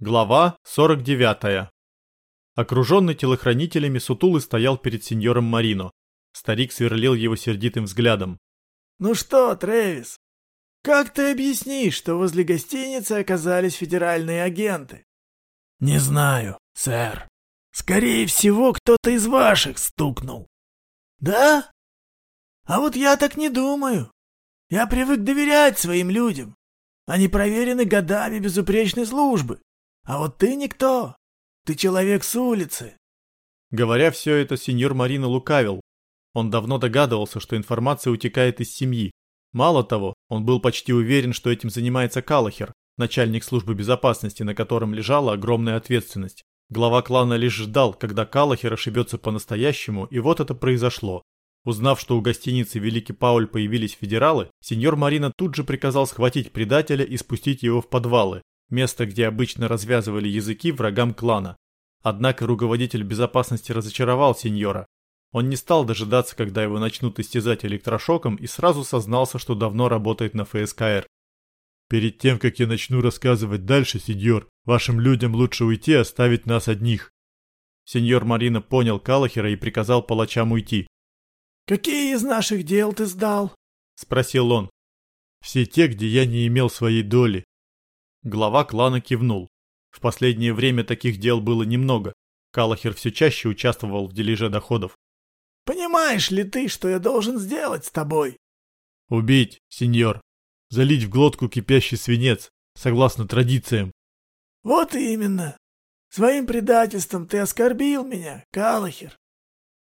Глава 49. Окруженный телохранителями, Сутулый стоял перед сеньором Марино. Старик сверлил его сердитым взглядом. «Ну что, Трэвис, как ты объяснишь, что возле гостиницы оказались федеральные агенты?» «Не знаю, сэр. Скорее всего, кто-то из ваших стукнул». «Да? А вот я так не думаю. Я привык доверять своим людям. Они проверены годами безупречной службы. А вот ты никто. Ты человек с улицы. Говоря все это, сеньор Марина лукавил. Он давно догадывался, что информация утекает из семьи. Мало того, он был почти уверен, что этим занимается Калахер, начальник службы безопасности, на котором лежала огромная ответственность. Глава клана лишь ждал, когда Калахер ошибется по-настоящему, и вот это произошло. Узнав, что у гостиницы Великий Пауль появились федералы, сеньор Марина тут же приказал схватить предателя и спустить его в подвалы, место, где обычно развязывали языки врагам клана. Однако руководитель безопасности разочаровал сеньора. Он не стал дожидаться, когда его начнут истязать электрошоком и сразу сознался, что давно работает на ФСКР. «Перед тем, как я начну рассказывать дальше, сеньор, вашим людям лучше уйти и оставить нас одних». Сеньор Марина понял Калахера и приказал палачам уйти. «Какие из наших дел ты сдал?» – спросил он. «Все те, где я не имел своей доли. Глава клана кивнул. В последнее время таких дел было немного. Калахер все чаще участвовал в дележе доходов. «Понимаешь ли ты, что я должен сделать с тобой?» «Убить, сеньор. Залить в глотку кипящий свинец, согласно традициям». «Вот именно. Своим предательством ты оскорбил меня, Калахер».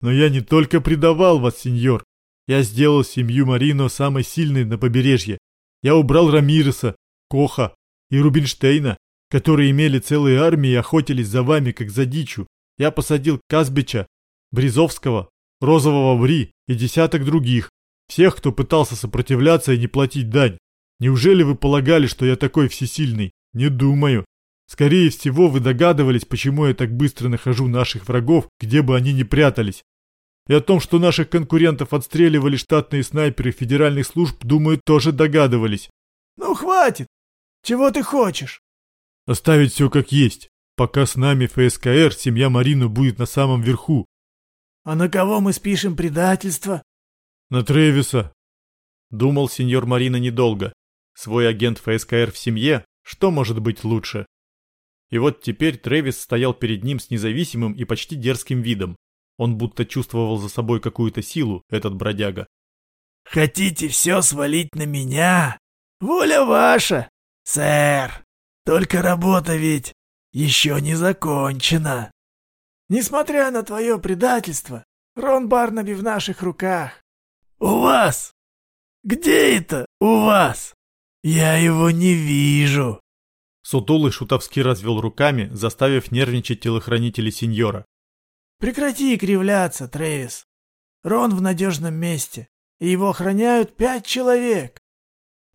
«Но я не только предавал вас, сеньор. Я сделал семью Марино самой сильной на побережье. Я убрал Рамиреса, Коха, и Рубинштейна, которые имели целые армии и охотились за вами, как за дичью. Я посадил Казбича, Бризовского, Розового Бри и десяток других. Всех, кто пытался сопротивляться и не платить дань. Неужели вы полагали, что я такой всесильный? Не думаю. Скорее всего, вы догадывались, почему я так быстро нахожу наших врагов, где бы они ни прятались. И о том, что наших конкурентов отстреливали штатные снайперы федеральных служб, думаю, тоже догадывались. «Ну, хватит! Чего ты хочешь? Оставить все как есть. Пока с нами ФСКР, семья Марина будет на самом верху. А на кого мы спишем предательство? На Тревиса. Думал сеньор Марина недолго. Свой агент ФСКР в семье, что может быть лучше? И вот теперь Тревис стоял перед ним с независимым и почти дерзким видом. Он будто чувствовал за собой какую-то силу, этот бродяга. «Хотите все свалить на меня? Воля ваша! «Сэр, только работа ведь еще не закончена. Несмотря на твое предательство, Рон Барнаби в наших руках. У вас? Где это у вас? Я его не вижу». Сутулый шутовски развел руками, заставив нервничать телохранителей сеньора. «Прекрати кривляться, Трэвис. Рон в надежном месте, и его охраняют пять человек.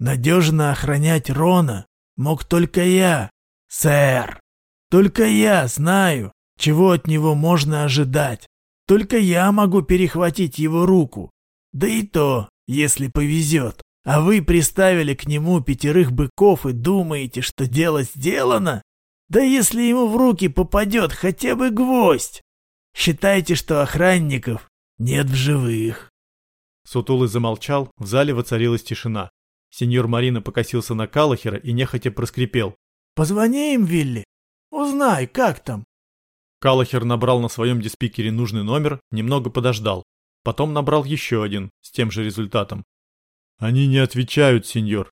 Надежно охранять Рона мог только я, сэр. Только я знаю, чего от него можно ожидать. Только я могу перехватить его руку. Да и то, если повезет. А вы приставили к нему пятерых быков и думаете, что дело сделано? Да если ему в руки попадет хотя бы гвоздь. Считайте, что охранников нет в живых. Сутулый замолчал, в зале воцарилась тишина. Сеньор Марина покосился на Калахера и нехотя проскрипел. «Позвони им, Вилли. Узнай, как там». Калахер набрал на своем диспикере нужный номер, немного подождал. Потом набрал еще один, с тем же результатом. «Они не отвечают, сеньор.